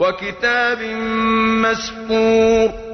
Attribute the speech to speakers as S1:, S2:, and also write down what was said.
S1: وكتاب مسكور